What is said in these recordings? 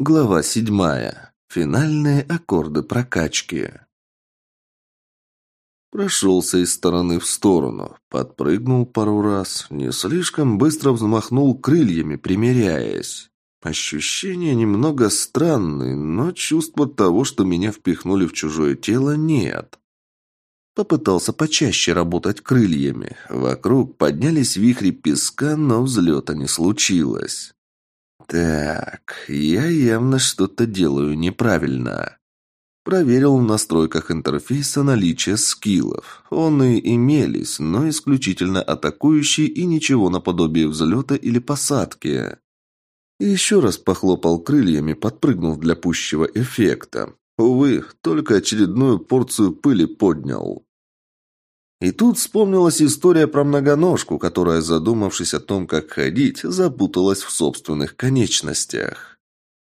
Глава седьмая. Финальные аккорды прокачки. Прошелся из стороны в сторону, подпрыгнул пару раз, не слишком быстро взмахнул крыльями, примеряясь. Ощущения немного странные, но чувства того, что меня впихнули в чужое тело, нет. Попытался почаще работать крыльями. Вокруг поднялись вихри песка, но взлета не случилось. Так, я явно что-то делаю неправильно. Проверил в настройках интерфейса наличие скиллов. Он и имелись, но исключительно атакующие и ничего наподобие взлета или посадки. Еще раз похлопал крыльями, подпрыгнув для пущего эффекта. Увы, только очередную порцию пыли поднял. И тут вспомнилась история про многоножку, которая, задумавшись о том, как ходить, запуталась в собственных конечностях.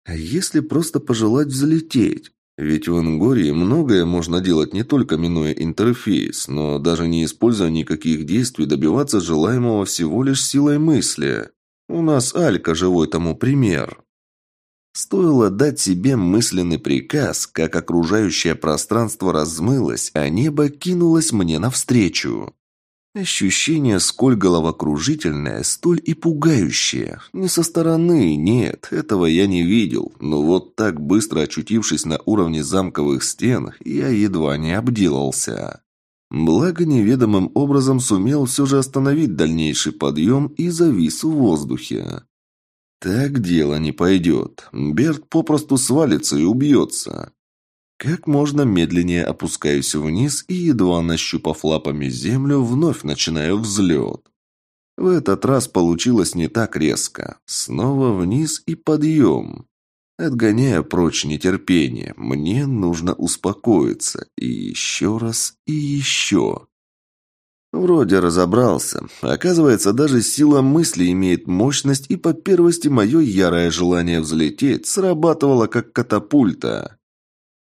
А если просто пожелать взлететь? Ведь в Ингории многое можно делать не только минуя интерфейс, но даже не используя никаких действий добиваться желаемого всего лишь силой мысли. У нас Алька живой тому пример. Стоило дать себе мысленный приказ, как окружающее пространство размылось, а небо кинулось мне навстречу. Ощущение сколь головокружительное, столь и пугающее. Не со стороны, нет, этого я не видел, но вот так быстро очутившись на уровне замковых стен, я едва не обделался. Благо неведомым образом сумел все же остановить дальнейший подъем и завис в воздухе. Так дело не пойдет. Берт попросту свалится и убьется. Как можно медленнее опускаюсь вниз и, едва нащупав лапами землю, вновь начинаю взлет. В этот раз получилось не так резко. Снова вниз и подъем. Отгоняя прочь нетерпение, мне нужно успокоиться. И еще раз, и еще. Вроде разобрался. Оказывается, даже сила мысли имеет мощность, и по первости мое ярое желание взлететь срабатывало как катапульта.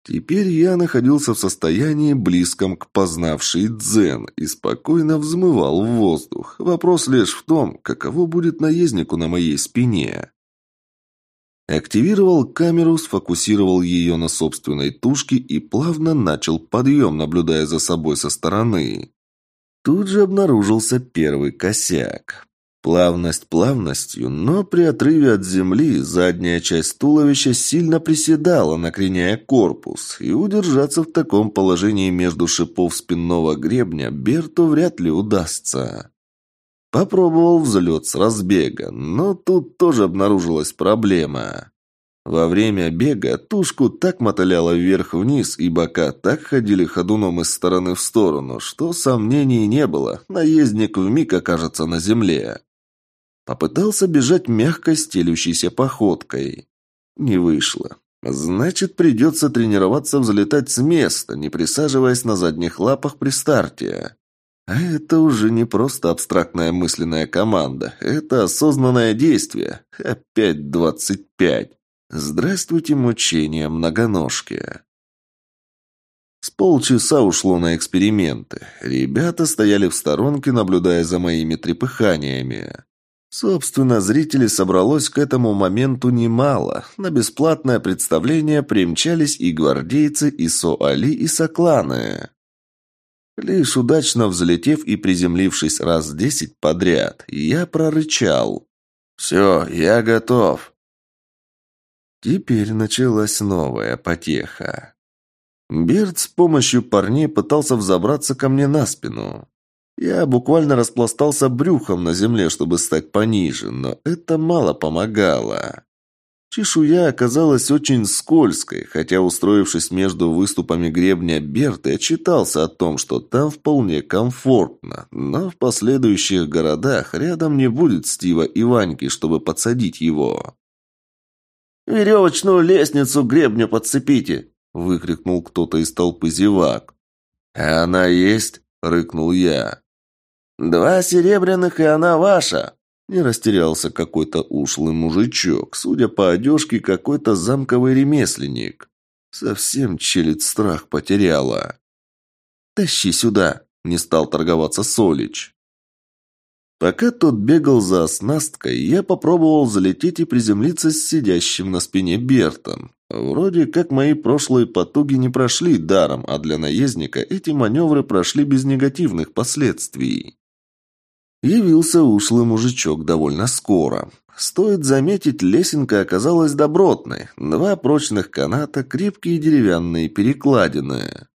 Теперь я находился в состоянии, близком к познавшей дзен, и спокойно взмывал в воздух. Вопрос лишь в том, каково будет наезднику на моей спине. Активировал камеру, сфокусировал ее на собственной тушке и плавно начал подъем, наблюдая за собой со стороны. Тут же обнаружился первый косяк. Плавность плавностью, но при отрыве от земли задняя часть туловища сильно приседала, накреняя корпус, и удержаться в таком положении между шипов спинного гребня Берту вряд ли удастся. Попробовал взлет с разбега, но тут тоже обнаружилась проблема. Во время бега тушку так мотыляла вверх-вниз, и бока так ходили ходуном из стороны в сторону, что сомнений не было, наездник вмиг окажется на земле. Попытался бежать мягко стелющейся походкой. Не вышло. Значит, придется тренироваться взлетать с места, не присаживаясь на задних лапах при старте. А это уже не просто абстрактная мысленная команда, это осознанное действие. Опять двадцать пять. Здравствуйте, мучения многоножки. С полчаса ушло на эксперименты. Ребята стояли в сторонке, наблюдая за моими трепыханиями. Собственно, зрителей собралось к этому моменту немало. На бесплатное представление примчались и гвардейцы, и Соали, и Сокланы. Лишь удачно взлетев и приземлившись раз десять подряд, я прорычал. «Все, я готов. Теперь началась новая потеха. Берт с помощью парней пытался взобраться ко мне на спину. Я буквально распластался брюхом на земле, чтобы стать пониже, но это мало помогало. Чешуя оказалась очень скользкой, хотя, устроившись между выступами гребня Берты, отчитался о том, что там вполне комфортно, но в последующих городах рядом не будет Стива и Ваньки, чтобы подсадить его. «Веревочную лестницу гребню подцепите!» – выкрикнул кто-то из толпы зевак. «А она есть?» – рыкнул я. «Два серебряных, и она ваша!» Не растерялся какой-то ушлый мужичок, судя по одежке, какой-то замковый ремесленник. Совсем челядь страх потеряла. «Тащи сюда!» – не стал торговаться Солич. Пока тот бегал за оснасткой, я попробовал залететь и приземлиться с сидящим на спине Бертом. Вроде как мои прошлые потуги не прошли даром, а для наездника эти маневры прошли без негативных последствий. Явился ушлый мужичок довольно скоро. Стоит заметить, лесенка оказалась добротной. Два прочных каната, крепкие деревянные перекладины.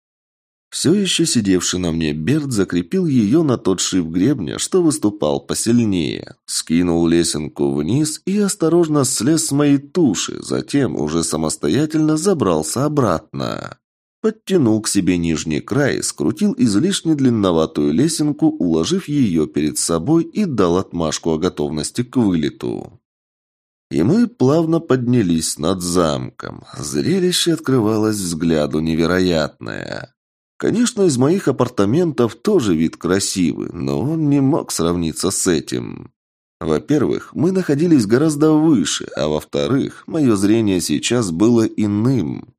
Все еще сидевший на мне Берт закрепил ее на тот шип гребня, что выступал посильнее. Скинул лесенку вниз и осторожно слез с моей туши, затем уже самостоятельно забрался обратно. Подтянул к себе нижний край, скрутил излишне длинноватую лесенку, уложив ее перед собой и дал отмашку о готовности к вылету. И мы плавно поднялись над замком. Зрелище открывалось взгляду невероятное. Конечно, из моих апартаментов тоже вид красивый, но он не мог сравниться с этим. Во-первых, мы находились гораздо выше, а во-вторых, мое зрение сейчас было иным.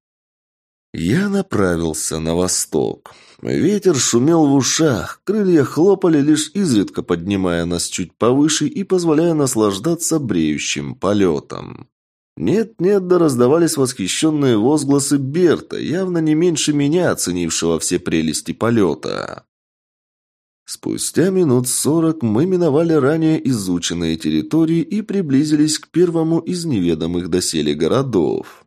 Я направился на восток. Ветер шумел в ушах, крылья хлопали, лишь изредка поднимая нас чуть повыше и позволяя наслаждаться бреющим полетом. Нет-нет, да раздавались восхищенные возгласы Берта, явно не меньше меня, оценившего все прелести полета. Спустя минут сорок мы миновали ранее изученные территории и приблизились к первому из неведомых доселе городов.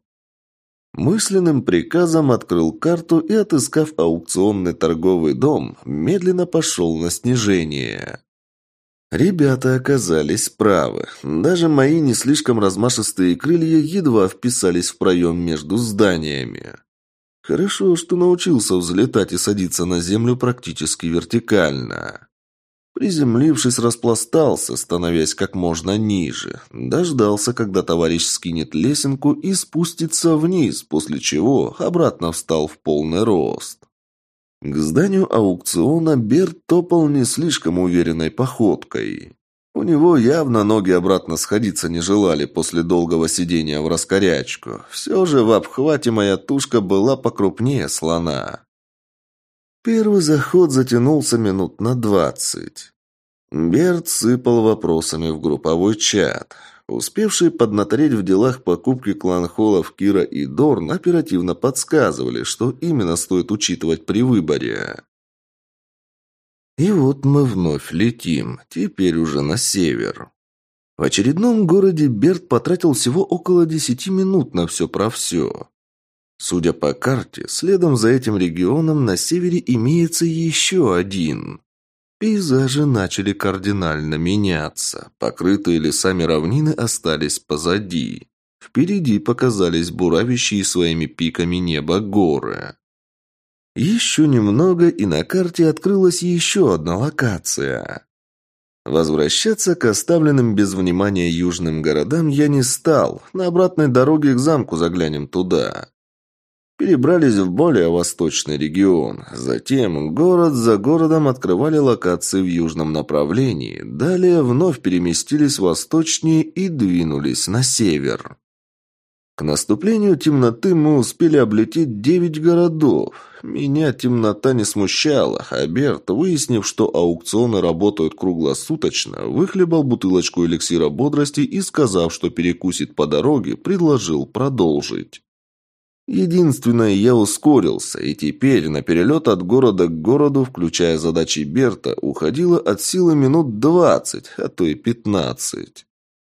Мысленным приказом открыл карту и, отыскав аукционный торговый дом, медленно пошел на снижение. Ребята оказались правы. Даже мои не слишком размашистые крылья едва вписались в проем между зданиями. Хорошо, что научился взлетать и садиться на землю практически вертикально. Приземлившись, распластался, становясь как можно ниже. Дождался, когда товарищ скинет лесенку и спустится вниз, после чего обратно встал в полный рост. К зданию аукциона Берт топал не слишком уверенной походкой. У него явно ноги обратно сходиться не желали после долгого сидения в раскорячку. Все же в обхвате моя тушка была покрупнее слона. Первый заход затянулся минут на двадцать. Берт сыпал вопросами в групповой чат. Успевшие поднатореть в делах покупки кланхолов Кира и Дорн оперативно подсказывали, что именно стоит учитывать при выборе. И вот мы вновь летим, теперь уже на север. В очередном городе Берт потратил всего около десяти минут на все про все. Судя по карте, следом за этим регионом на севере имеется еще один. Пейзажи начали кардинально меняться. Покрытые лесами равнины остались позади. Впереди показались буравящие своими пиками небо горы. Еще немного, и на карте открылась еще одна локация. Возвращаться к оставленным без внимания южным городам я не стал. На обратной дороге к замку заглянем туда перебрались в более восточный регион. Затем город за городом открывали локации в южном направлении. Далее вновь переместились восточнее и двинулись на север. К наступлению темноты мы успели облететь девять городов. Меня темнота не смущала, а Берт, выяснив, что аукционы работают круглосуточно, выхлебал бутылочку эликсира бодрости и, сказав, что перекусит по дороге, предложил продолжить. Единственное, я ускорился, и теперь на перелет от города к городу, включая задачи Берта, уходило от силы минут двадцать, а то и пятнадцать.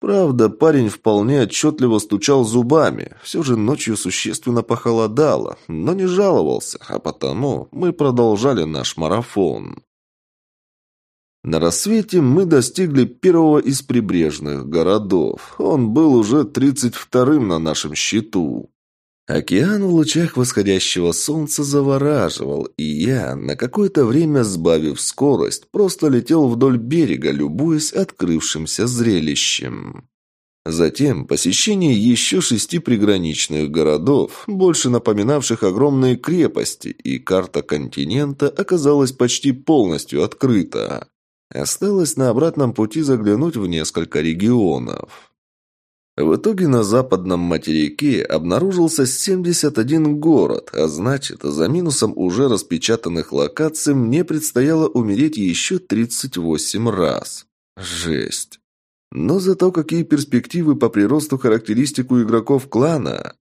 Правда, парень вполне отчетливо стучал зубами. Все же ночью существенно похолодало, но не жаловался, а потому мы продолжали наш марафон. На рассвете мы достигли первого из прибрежных городов. Он был уже тридцать вторым на нашем счету. Океан в лучах восходящего солнца завораживал, и я, на какое-то время сбавив скорость, просто летел вдоль берега, любуясь открывшимся зрелищем. Затем посещение еще шести приграничных городов, больше напоминавших огромные крепости, и карта континента оказалась почти полностью открыта. Осталось на обратном пути заглянуть в несколько регионов. В итоге на западном материке обнаружился 71 город, а значит, за минусом уже распечатанных локаций мне предстояло умереть еще 38 раз. Жесть. Но зато какие перспективы по приросту характеристик у игроков клана.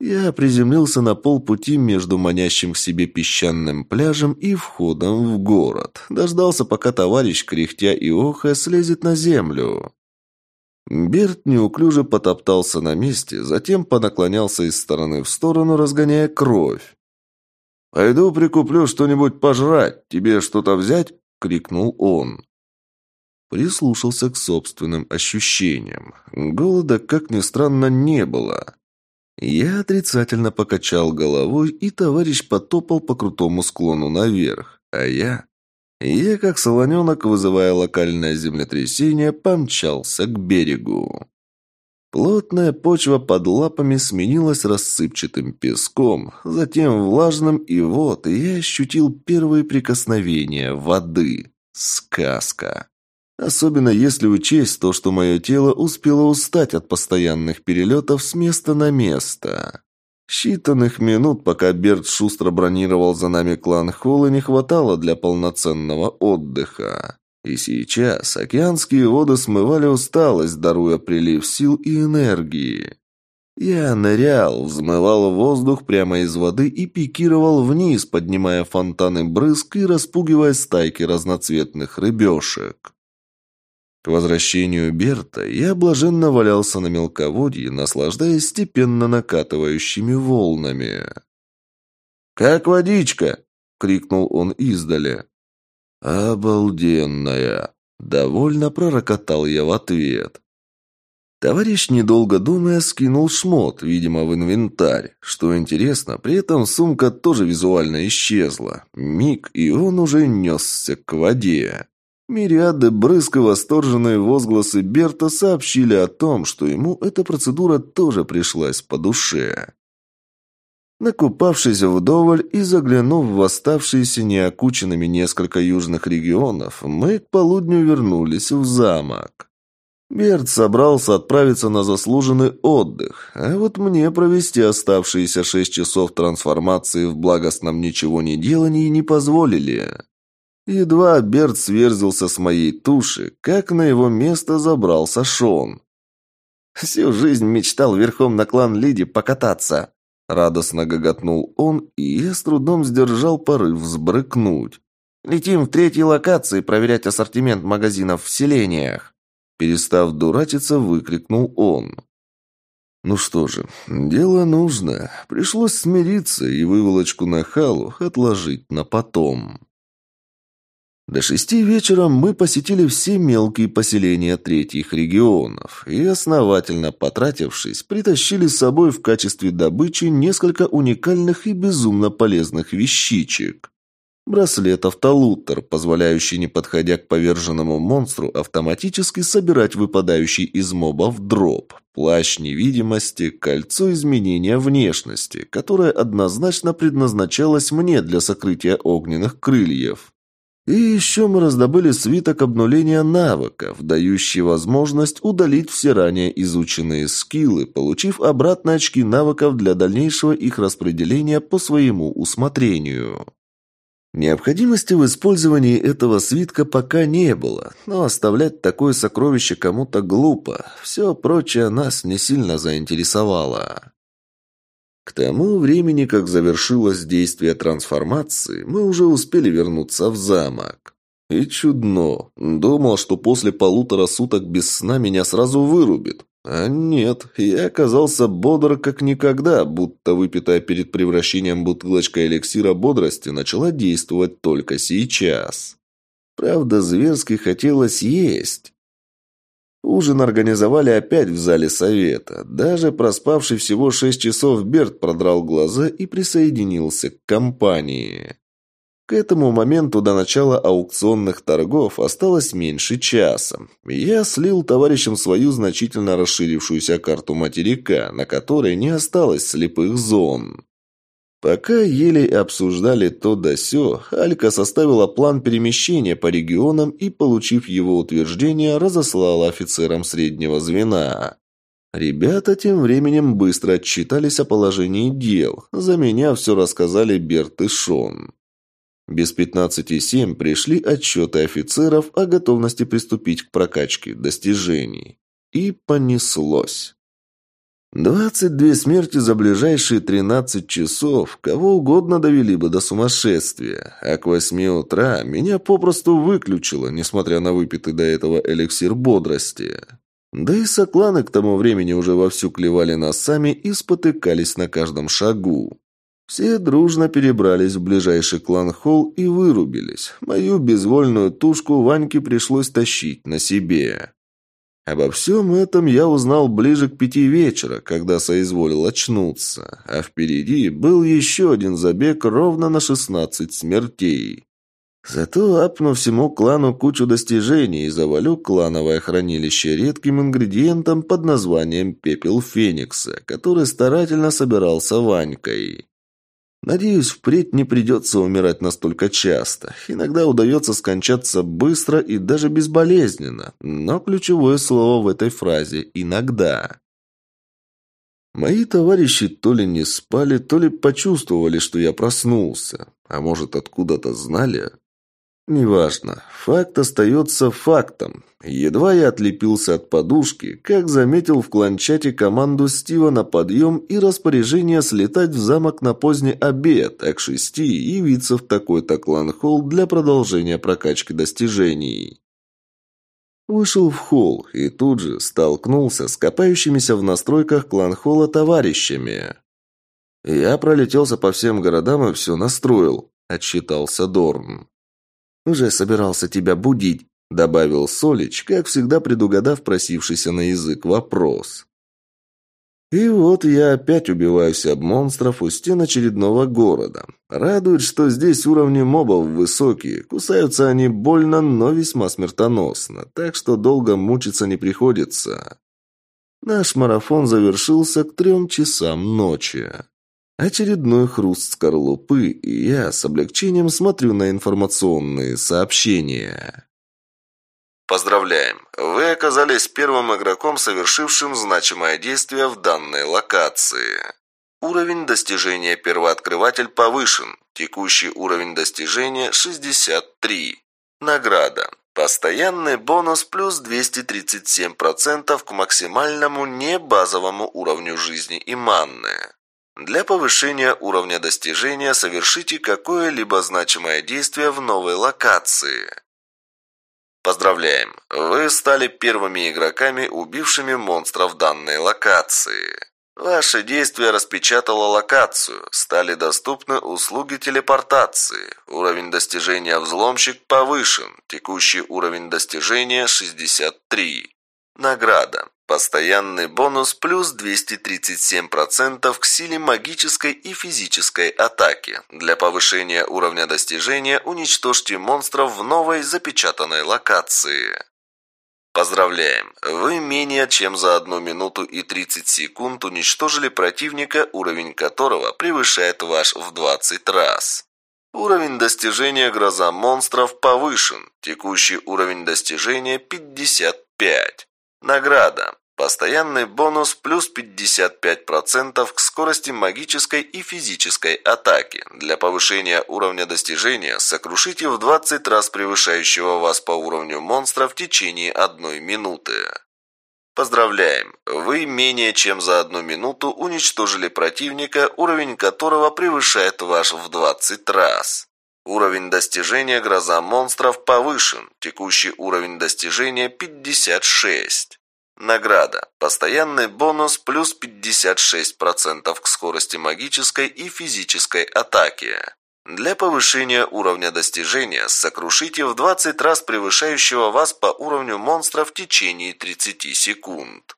Я приземлился на полпути между манящим к себе песчаным пляжем и входом в город. Дождался, пока товарищ, кряхтя и охая, слезет на землю. Берт неуклюже потоптался на месте, затем понаклонялся из стороны в сторону, разгоняя кровь. «Пойду прикуплю что-нибудь пожрать. Тебе что-то взять?» — крикнул он. Прислушался к собственным ощущениям. Голода, как ни странно, не было. Я отрицательно покачал головой, и товарищ потопал по крутому склону наверх. А я... Я, как солоненок, вызывая локальное землетрясение, помчался к берегу. Плотная почва под лапами сменилась рассыпчатым песком, затем влажным, и вот я ощутил первые прикосновения воды. Сказка. Особенно если учесть то, что мое тело успело устать от постоянных перелетов с места на место. Считанных минут, пока Берт шустро бронировал за нами клан Холла, не хватало для полноценного отдыха. И сейчас океанские воды смывали усталость, даруя прилив сил и энергии. Я нырял, взмывал воздух прямо из воды и пикировал вниз, поднимая фонтаны брызг и распугивая стайки разноцветных рыбешек. К возвращению Берта я блаженно валялся на мелководье, наслаждаясь степенно накатывающими волнами. «Как водичка!» — крикнул он издали. «Обалденная!» — довольно пророкотал я в ответ. Товарищ, недолго думая, скинул шмот, видимо, в инвентарь. Что интересно, при этом сумка тоже визуально исчезла. Миг, и он уже несся к воде. Мириады брызг и восторженные возгласы Берта сообщили о том, что ему эта процедура тоже пришлась по душе. Накупавшись вдоволь и заглянув в оставшиеся неокученными несколько южных регионов, мы к полудню вернулись в замок. Берт собрался отправиться на заслуженный отдых, а вот мне провести оставшиеся шесть часов трансформации в благостном ничего не делании не позволили. Едва Берт сверзился с моей туши, как на его место забрался Шон. «Всю жизнь мечтал верхом на клан Лиди покататься!» Радостно гоготнул он, и я с трудом сдержал порыв взбрыкнуть. «Летим в третьей локации проверять ассортимент магазинов в селениях!» Перестав дурачиться, выкрикнул он. Ну что же, дело нужно. Пришлось смириться и выволочку на халу отложить на потом. До шести вечера мы посетили все мелкие поселения третьих регионов и, основательно потратившись, притащили с собой в качестве добычи несколько уникальных и безумно полезных вещичек. Браслет автолутер, позволяющий, не подходя к поверженному монстру, автоматически собирать выпадающий из мобов дроп, плащ невидимости, кольцо изменения внешности, которое однозначно предназначалось мне для сокрытия огненных крыльев. И еще мы раздобыли свиток обнуления навыков, дающий возможность удалить все ранее изученные скиллы, получив обратно очки навыков для дальнейшего их распределения по своему усмотрению. Необходимости в использовании этого свитка пока не было, но оставлять такое сокровище кому-то глупо. Все прочее нас не сильно заинтересовало. К тому времени, как завершилось действие трансформации, мы уже успели вернуться в замок. И чудно. Думал, что после полутора суток без сна меня сразу вырубит. А нет, я оказался бодр как никогда, будто выпитая перед превращением бутылочка эликсира бодрости начала действовать только сейчас. Правда, зверски хотелось есть. Ужин организовали опять в зале совета. Даже проспавший всего шесть часов Берт продрал глаза и присоединился к компании. К этому моменту до начала аукционных торгов осталось меньше часа. Я слил товарищам свою значительно расширившуюся карту материка, на которой не осталось слепых зон. Пока еле обсуждали то да сё, Алька составила план перемещения по регионам и, получив его утверждение, разослала офицерам среднего звена. Ребята тем временем быстро отчитались о положении дел. За меня все рассказали Берт и Шон. Без 15.7 пришли отчеты офицеров о готовности приступить к прокачке достижений. И понеслось. 22 смерти за ближайшие 13 часов кого угодно довели бы до сумасшествия, а к 8 утра меня попросту выключило, несмотря на выпитый до этого эликсир бодрости. Да и сокланы к тому времени уже вовсю клевали носами и спотыкались на каждом шагу. Все дружно перебрались в ближайший клан-холл и вырубились. Мою безвольную тушку Ваньке пришлось тащить на себе. Обо всем этом я узнал ближе к пяти вечера, когда соизволил очнуться, а впереди был еще один забег ровно на шестнадцать смертей. Зато апну всему клану кучу достижений и завалю клановое хранилище редким ингредиентом под названием «Пепел Феникса», который старательно собирался Ванькой. Надеюсь, впредь не придется умирать настолько часто. Иногда удается скончаться быстро и даже безболезненно. Но ключевое слово в этой фразе «иногда». Мои товарищи то ли не спали, то ли почувствовали, что я проснулся. А может, откуда-то знали? Неважно. Факт остается фактом. Едва я отлепился от подушки, как заметил в кланчате команду Стива на подъем и распоряжение слетать в замок на поздний обед, а к шести явиться в такой-то клан-холл для продолжения прокачки достижений. Вышел в холл и тут же столкнулся с копающимися в настройках клан-холла товарищами. «Я пролетелся по всем городам и все настроил», – отчитался Дорн. «Уже собирался тебя будить», — добавил Солич, как всегда предугадав просившийся на язык вопрос. И вот я опять убиваюсь об монстров у стен очередного города. Радует, что здесь уровни мобов высокие. Кусаются они больно, но весьма смертоносно, так что долго мучиться не приходится. Наш марафон завершился к трем часам ночи. Очередной хруст скорлупы, и я с облегчением смотрю на информационные сообщения. Поздравляем! Вы оказались первым игроком, совершившим значимое действие в данной локации. Уровень достижения первооткрыватель повышен. Текущий уровень достижения 63. Награда. Постоянный бонус плюс 237% к максимальному небазовому уровню жизни и манны. Для повышения уровня достижения совершите какое-либо значимое действие в новой локации. Поздравляем! Вы стали первыми игроками, убившими монстров данной локации. Ваше действие распечатало локацию. Стали доступны услуги телепортации. Уровень достижения взломщик повышен. Текущий уровень достижения 63. Награда. Постоянный бонус плюс 237% к силе магической и физической атаки. Для повышения уровня достижения уничтожьте монстров в новой запечатанной локации. Поздравляем! Вы менее чем за 1 минуту и 30 секунд уничтожили противника, уровень которого превышает ваш в 20 раз. Уровень достижения гроза монстров повышен. Текущий уровень достижения 55. Награда. Постоянный бонус плюс 55% к скорости магической и физической атаки. Для повышения уровня достижения сокрушите в 20 раз превышающего вас по уровню монстра в течение одной минуты. Поздравляем! Вы менее чем за одну минуту уничтожили противника, уровень которого превышает ваш в 20 раз. Уровень достижения гроза монстров повышен. Текущий уровень достижения 56. Награда. Постоянный бонус плюс 56% к скорости магической и физической атаки. Для повышения уровня достижения сокрушите в 20 раз превышающего вас по уровню монстра в течение 30 секунд.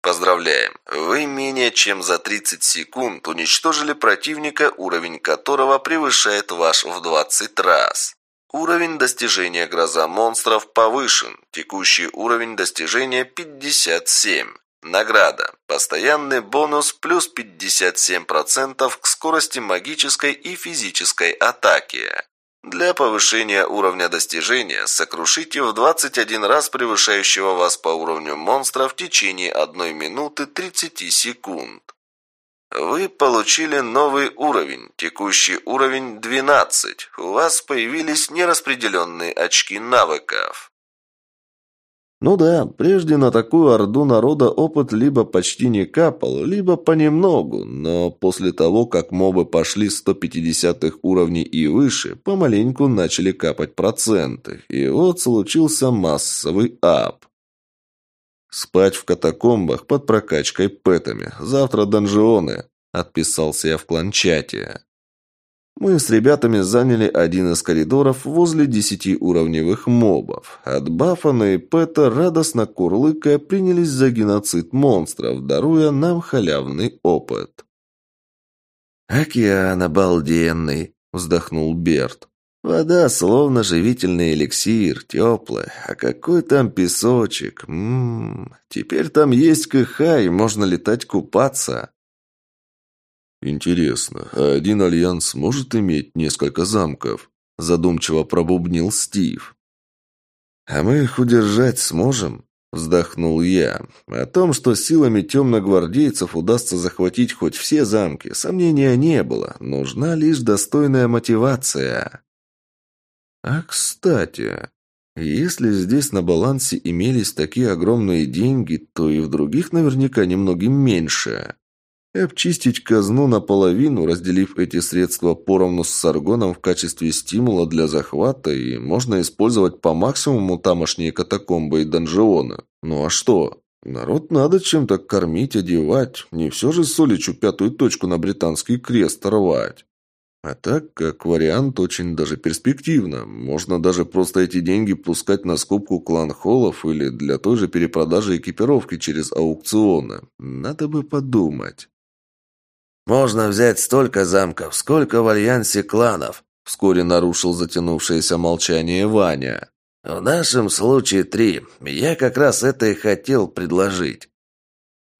Поздравляем! Вы менее чем за 30 секунд уничтожили противника, уровень которого превышает ваш в 20 раз. Уровень достижения гроза монстров повышен. Текущий уровень достижения 57. Награда. Постоянный бонус плюс 57% к скорости магической и физической атаки. Для повышения уровня достижения сокрушите в 21 раз превышающего вас по уровню монстра в течение 1 минуты 30 секунд. Вы получили новый уровень, текущий уровень 12. У вас появились нераспределенные очки навыков. Ну да, прежде на такую орду народа опыт либо почти не капал, либо понемногу, но после того, как мобы пошли 150-х уровней и выше, помаленьку начали капать проценты, и вот случился массовый ап. «Спать в катакомбах под прокачкой пэтами. Завтра донжионы», — отписался я в кланчате. Мы с ребятами заняли один из коридоров возле десятиуровневых мобов. От Баффана и Пэта радостно курлыкая принялись за геноцид монстров, даруя нам халявный опыт. «Океан обалденный!» – вздохнул Берт. «Вода словно живительный эликсир, теплая, а какой там песочек! Ммм, теперь там есть КХ и можно летать купаться!» «Интересно, а один альянс может иметь несколько замков?» Задумчиво пробубнил Стив. «А мы их удержать сможем?» Вздохнул я. О том, что силами темногвардейцев удастся захватить хоть все замки, сомнения не было. Нужна лишь достойная мотивация. А кстати, если здесь на балансе имелись такие огромные деньги, то и в других наверняка немногим меньше обчистить казну наполовину, разделив эти средства поровну с Саргоном в качестве стимула для захвата, и можно использовать по максимуму тамошние катакомбы и донжионы. Ну а что? Народ надо чем-то кормить, одевать. Не все же Соличу пятую точку на британский крест рвать. А так, как вариант, очень даже перспективно. Можно даже просто эти деньги пускать на скупку клан-холлов или для той же перепродажи экипировки через аукционы. Надо бы подумать. «Можно взять столько замков, сколько в альянсе кланов», – вскоре нарушил затянувшееся молчание Ваня. «В нашем случае три. Я как раз это и хотел предложить».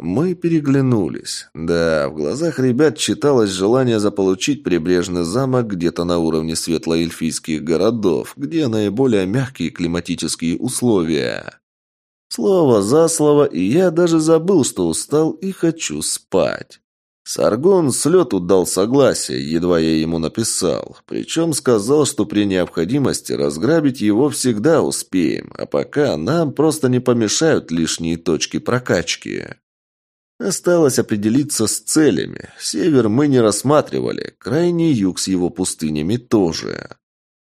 Мы переглянулись. Да, в глазах ребят читалось желание заполучить прибрежный замок где-то на уровне светлоэльфийских городов, где наиболее мягкие климатические условия. Слово за слово, и я даже забыл, что устал и хочу спать. Саргон с лету дал согласие, едва я ему написал. Причем сказал, что при необходимости разграбить его всегда успеем, а пока нам просто не помешают лишние точки прокачки. Осталось определиться с целями. Север мы не рассматривали, крайний юг с его пустынями тоже.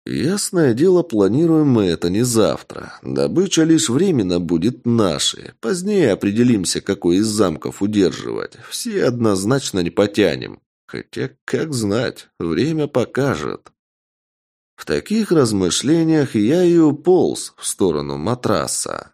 Ясное дело, планируем мы это не завтра. Добыча лишь временно будет нашей. Позднее определимся, какой из замков удерживать. Все однозначно не потянем. Хотя, как знать, время покажет. В таких размышлениях я и уполз в сторону матраса.